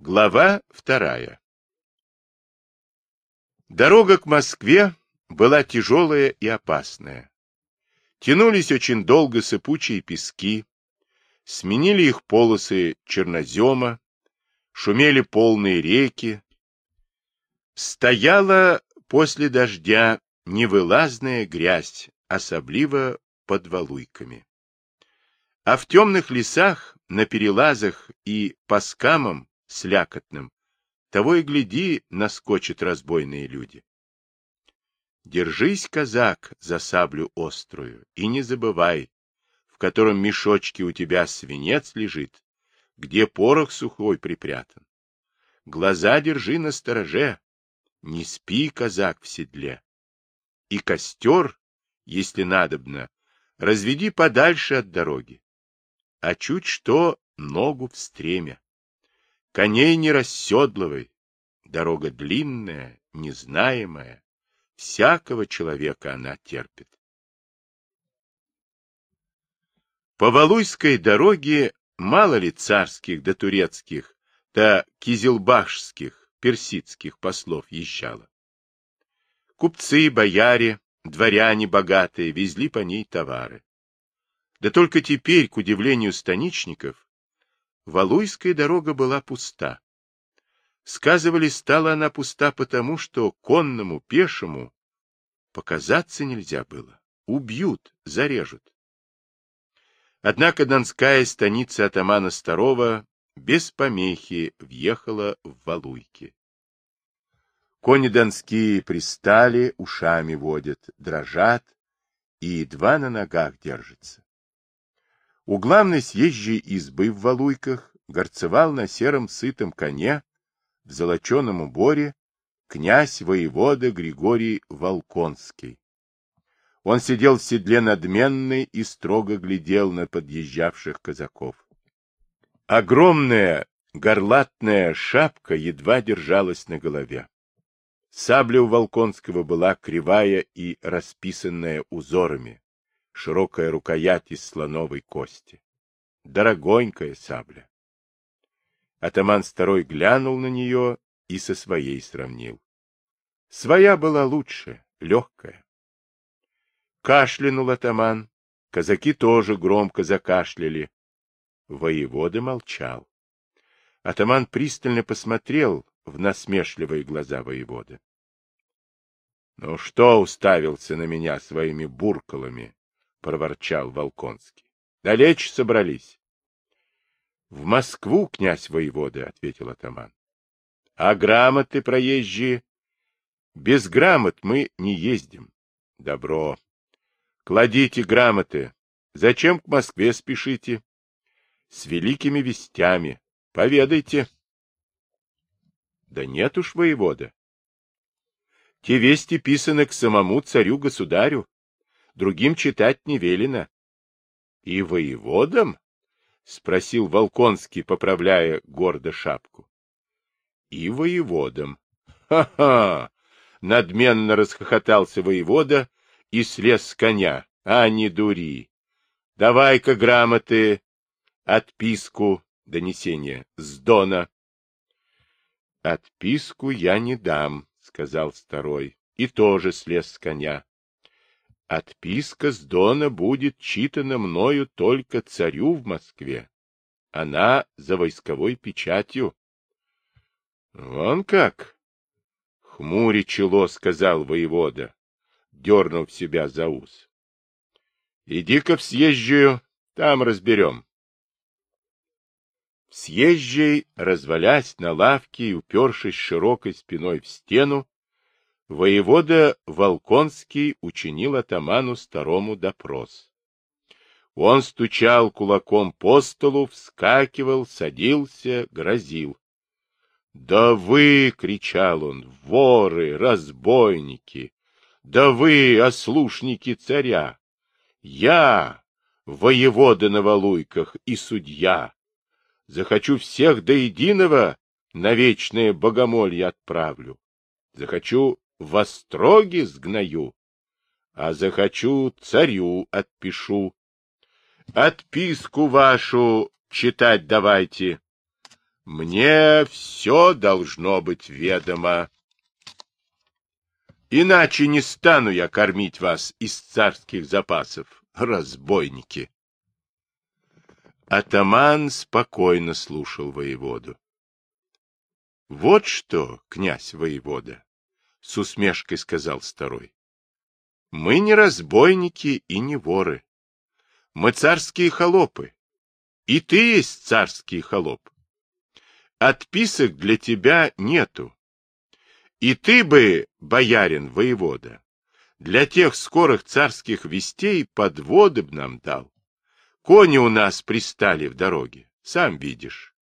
Глава вторая Дорога к Москве была тяжелая и опасная. Тянулись очень долго сыпучие пески, сменили их полосы чернозема, шумели полные реки. Стояла после дождя невылазная грязь, особливо под валуйками. А в темных лесах, на перелазах и по скамам слякотным, того и гляди, наскочат разбойные люди. Держись, казак, за саблю острую, и не забывай, в котором мешочке у тебя свинец лежит, где порох сухой припрятан. Глаза держи на стороже, не спи, казак, в седле. И костер, если надобно, разведи подальше от дороги. А чуть что, ногу в стремя. Коней не расседлывай. Дорога длинная, незнаемая. Всякого человека она терпит. По Валуйской дороге мало ли царских да турецких, да кизелбашских, персидских послов езжало. Купцы, бояре, дворяне богатые везли по ней товары. Да только теперь, к удивлению станичников, Валуйская дорога была пуста. Сказывали, стала она пуста потому, что конному, пешему показаться нельзя было. Убьют, зарежут. Однако донская станица атамана Старова без помехи въехала в Валуйки. Кони донские пристали, ушами водят, дрожат и едва на ногах держатся. У главной съезжей избы в Валуйках горцевал на сером сытом коне в золоченом уборе князь-воевода Григорий Волконский. Он сидел в седле надменный и строго глядел на подъезжавших казаков. Огромная горлатная шапка едва держалась на голове. Сабля у Волконского была кривая и расписанная узорами, широкая рукоять из слоновой кости. Дорогонькая сабля. Атаман второй глянул на нее и со своей сравнил. Своя была лучше, легкая. Кашлянул атаман. Казаки тоже громко закашляли. Воевода молчал. Атаман пристально посмотрел в насмешливые глаза воеводы. — Ну что уставился на меня своими буркалами? — проворчал Волконский. — Далече собрались. — В Москву, князь воевода, — ответил атаман. — А грамоты проезжие? — Без грамот мы не ездим. — Добро. Кладите грамоты. Зачем к Москве спешите? — С великими вестями. Поведайте. — Да нет уж, воевода. Те вести писаны к самому царю-государю другим читать не велено. — И воеводам? — спросил Волконский, поправляя гордо шапку. — И воеводам. Ха — надменно расхохотался воевода и слез с коня. — А не дури! Давай-ка грамоты, отписку, донесение, с Дона. — Отписку я не дам, — сказал второй, и тоже слез с коня. Отписка с Дона будет читана мною только царю в Москве. Она за войсковой печатью. — Вон как! — хмуре чело, — сказал воевода, дернув себя за ус. — Иди-ка в съезжую, там разберем. В съезжей, развалясь на лавке и упершись широкой спиной в стену, воевода Волконский учинил атаману старому допрос. Он стучал кулаком по столу, вскакивал, садился, грозил. — Да вы, — кричал он, — воры, разбойники! Да вы, ослушники царя! Я, воевода на Валуйках и судья, захочу всех до единого на вечное богомолье отправлю. Захочу в остроге сгною, а захочу царю отпишу. Отписку вашу читать давайте. Мне все должно быть ведомо. Иначе не стану я кормить вас из царских запасов, разбойники. Атаман спокойно слушал воеводу. — Вот что, князь воевода, — с усмешкой сказал старой. — Мы не разбойники и не воры. Мы царские холопы. И ты есть царский холоп. Отписок для тебя нету. И ты бы, боярин воевода, для тех скорых царских вестей подводы б нам дал. Кони у нас пристали в дороге, сам видишь.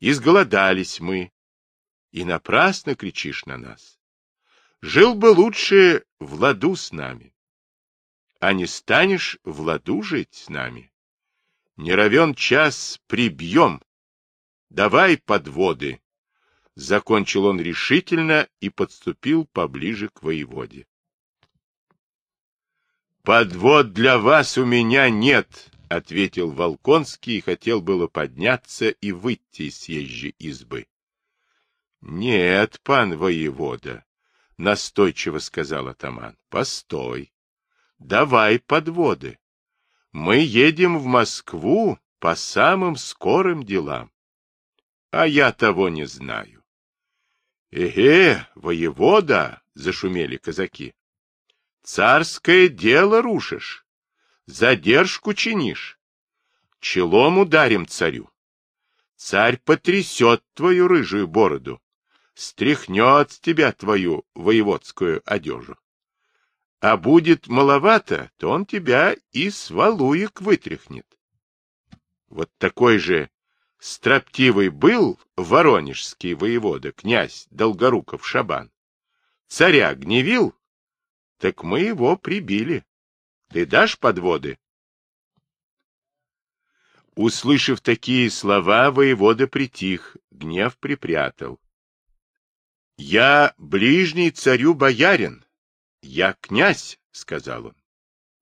Изголодались мы. И напрасно кричишь на нас. Жил бы лучше в ладу с нами. А не станешь в ладу жить с нами. Не равен час прибьем. Давай подводы. Закончил он решительно и подступил поближе к воеводе. Подвод для вас у меня нет, — ответил Волконский и хотел было подняться и выйти из съезжей избы. — Нет, пан воевода, — настойчиво сказал атаман, — постой. Давай подводы. Мы едем в Москву по самым скорым делам. А я того не знаю. Эге, воевода, — зашумели казаки. Царское дело рушишь задержку чинишь. Челом ударим царю. Царь потрясет твою рыжую бороду, стряхнет с тебя твою воеводскую одежу. А будет маловато, то он тебя и с валуек вытряхнет. Вот такой же строптивый был воронежский воевода, князь Долгоруков Шабан. Царя гневил, так мы его прибили. Ты дашь подводы? Услышав такие слова, воевода притих, гнев припрятал. — Я ближний царю боярин. Я князь, — сказал он.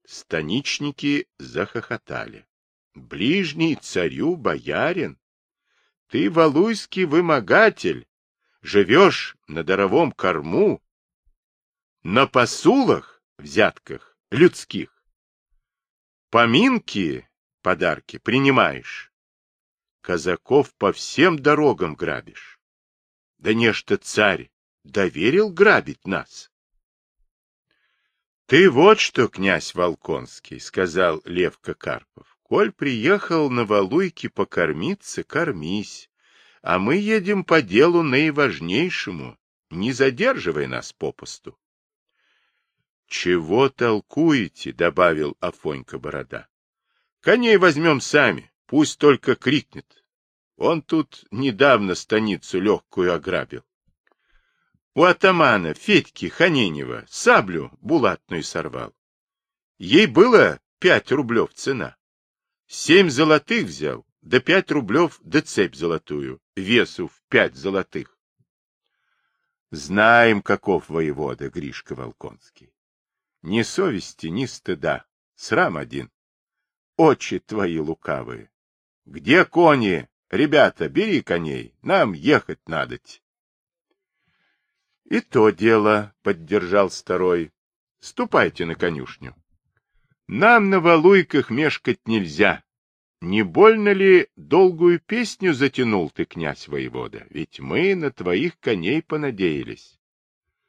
Станичники захохотали. — Ближний царю боярин? Ты валуйский вымогатель, живешь на даровом корму, на посулах, взятках, людских. Поминки, подарки принимаешь. Казаков по всем дорогам грабишь. Да нечто царь доверил грабить нас. Ты вот что, князь Волконский, сказал Левка Карпов. Коль приехал на Валуйки покормиться, кормись. А мы едем по делу наиважнейшему. Не задерживай нас попусту. Чего толкуете? — добавил Афонька Борода. — Коней возьмем сами, пусть только крикнет. Он тут недавно станицу легкую ограбил. У атамана Федьки Ханенева саблю булатную сорвал. Ей было пять рублев цена. Семь золотых взял, да пять рублев, да цепь золотую, весу в пять золотых. Знаем, каков воевода Гришка Волконский. Ни совести, ни стыда. Срам один. Очи твои лукавые. Где кони? Ребята, бери коней. Нам ехать надо. И то дело, — поддержал старой. Ступайте на конюшню. Нам на валуйках мешкать нельзя. Не больно ли долгую песню затянул ты, князь воевода? Ведь мы на твоих коней понадеялись.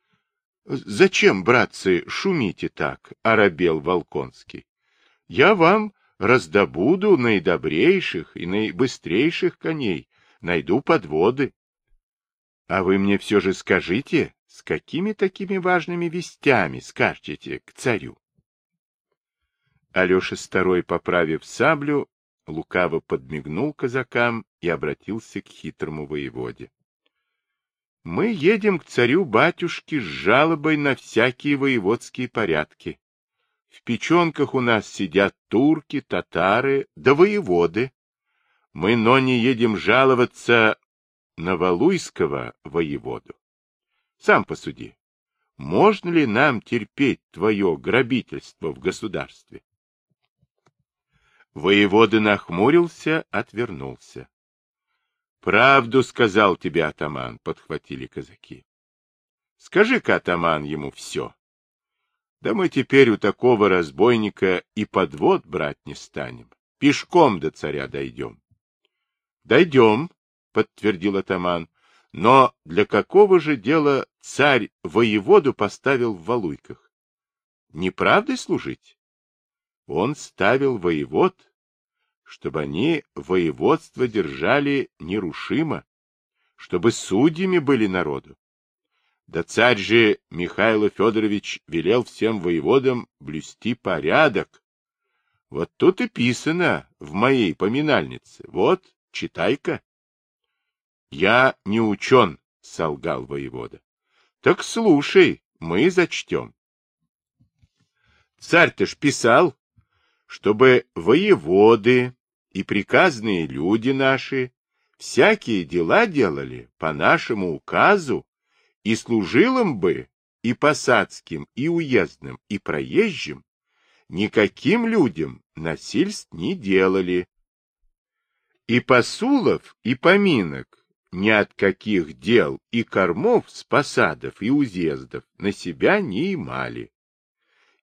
— Зачем, братцы, шумите так? — оробел Волконский. — Я вам раздобуду наидобрейших и наибыстрейших коней, найду подводы. А вы мне все же скажите, с какими такими важными вестями скажете к царю? Алеша Старой, поправив саблю, лукаво подмигнул казакам и обратился к хитрому воеводе. Мы едем к царю-батюшке с жалобой на всякие воеводские порядки. В печенках у нас сидят турки, татары да воеводы. Мы, но не едем жаловаться на Валуйского воеводу. Сам посуди, можно ли нам терпеть твое грабительство в государстве? Воевода нахмурился, отвернулся. Правду сказал тебе атаман, подхватили казаки. Скажи-ка, атаман, ему все. Да мы теперь у такого разбойника и подвод брать не станем. Пешком до царя дойдем. Дойдем, подтвердил атаман. Но для какого же дела царь воеводу поставил в Валуйках? Не правдой служить? Он ставил воевод, чтобы они воеводство держали нерушимо, чтобы судьями были народу. Да царь же Михаил Федорович велел всем воеводам блюсти порядок. Вот тут и писано в моей поминальнице. Вот, читай-ка. Я не учен, — солгал воевода. — Так слушай, мы зачтем. Царь-то ж писал, чтобы воеводы и приказные люди наши всякие дела делали по нашему указу, и служилым бы и посадским, и уездным, и проезжим, никаким людям насильств не делали. И посулов, и поминок ни от каких дел и кормов с посадов и узездов на себя не имали.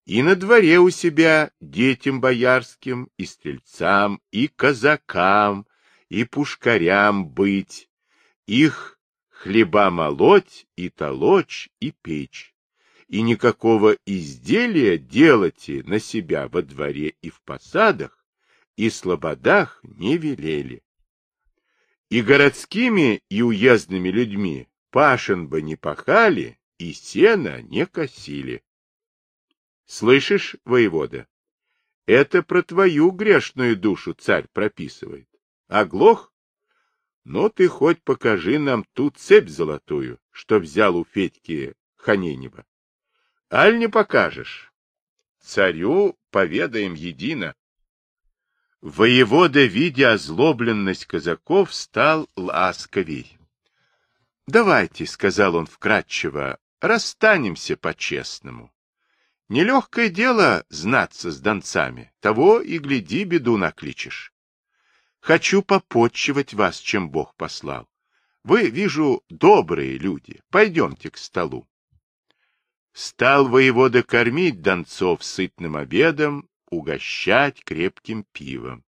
И на дворе у себя детям боярским, и стрельцам, и казакам, и пушкарям быть, их хлеба молоть и толочь и печь, и никакого изделия делайте на себя во дворе и в посадах, и слободах не велели. И городскими, и уездными людьми пашен бы не пахали, и сена не косили. Слышишь, воевода, это про твою грешную душу царь прописывает. Оглох? Ну ты хоть покажи нам ту цепь золотую, что взял у Федьки Ханенева. Аль не покажешь? Царю поведаем едино. Воевода, видя озлобленность казаков, стал ласковей. — Давайте, — сказал он вкратчиво, — расстанемся по-честному. Нелегкое дело знаться с донцами, того и гляди, беду накличешь. Хочу попотчевать вас, чем Бог послал. Вы, вижу, добрые люди, пойдемте к столу. Стал воевода кормить донцов сытным обедом, угощать крепким пивом.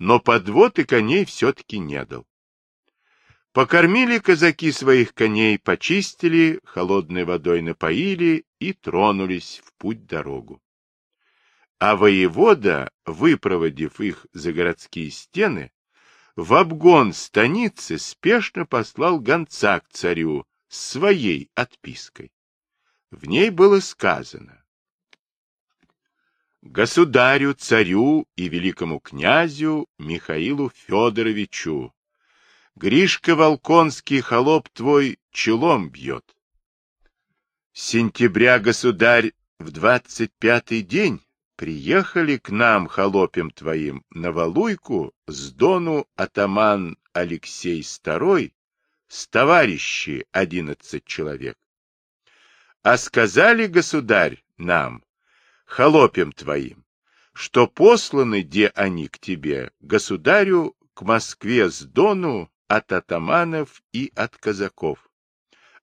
Но подвод и коней все-таки не дал. Покормили казаки своих коней, почистили, холодной водой напоили и тронулись в путь-дорогу. А воевода, выпроводив их за городские стены, в обгон станицы спешно послал гонца к царю с своей отпиской. В ней было сказано государю, царю и великому князю Михаилу Федоровичу. Гришка Волконский холоп твой челом бьет. Сентября, государь, в двадцать пятый день приехали к нам холопем твоим на Валуйку с Дону атаман Алексей Старой с товарищи одиннадцать человек. А сказали, государь, нам, холопем твоим, что посланы, где они к тебе, государю, к Москве с Дону от атаманов и от казаков,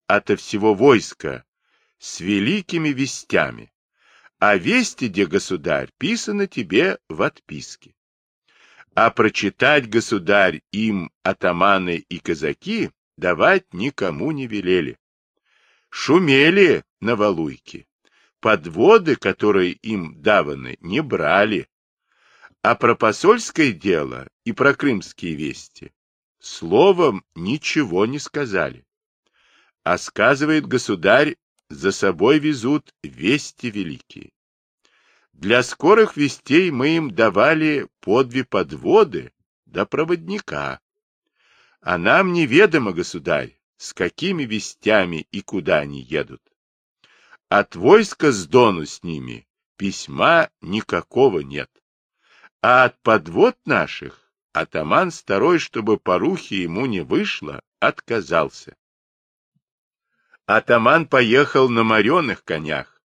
ото всего войска, с великими вестями, а вести, где государь, писано тебе в отписке. А прочитать, государь, им атаманы и казаки давать никому не велели. Шумели на Валуйке, подводы, которые им даваны, не брали. А про посольское дело и про крымские вести словом ничего не сказали. А сказывает государь, за собой везут вести великие. Для скорых вестей мы им давали по две подводы до проводника. А нам неведомо, государь, с какими вестями и куда они едут. От войска с Дону с ними письма никакого нет. А от подвод наших атаман второй, чтобы порухи ему не вышло, отказался. Атаман поехал на мореных конях,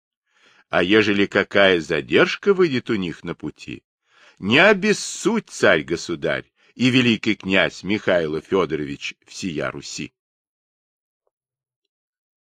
а ежели какая задержка выйдет у них на пути, не обессудь, царь-государь, и великий князь Михаил Федорович всея Руси.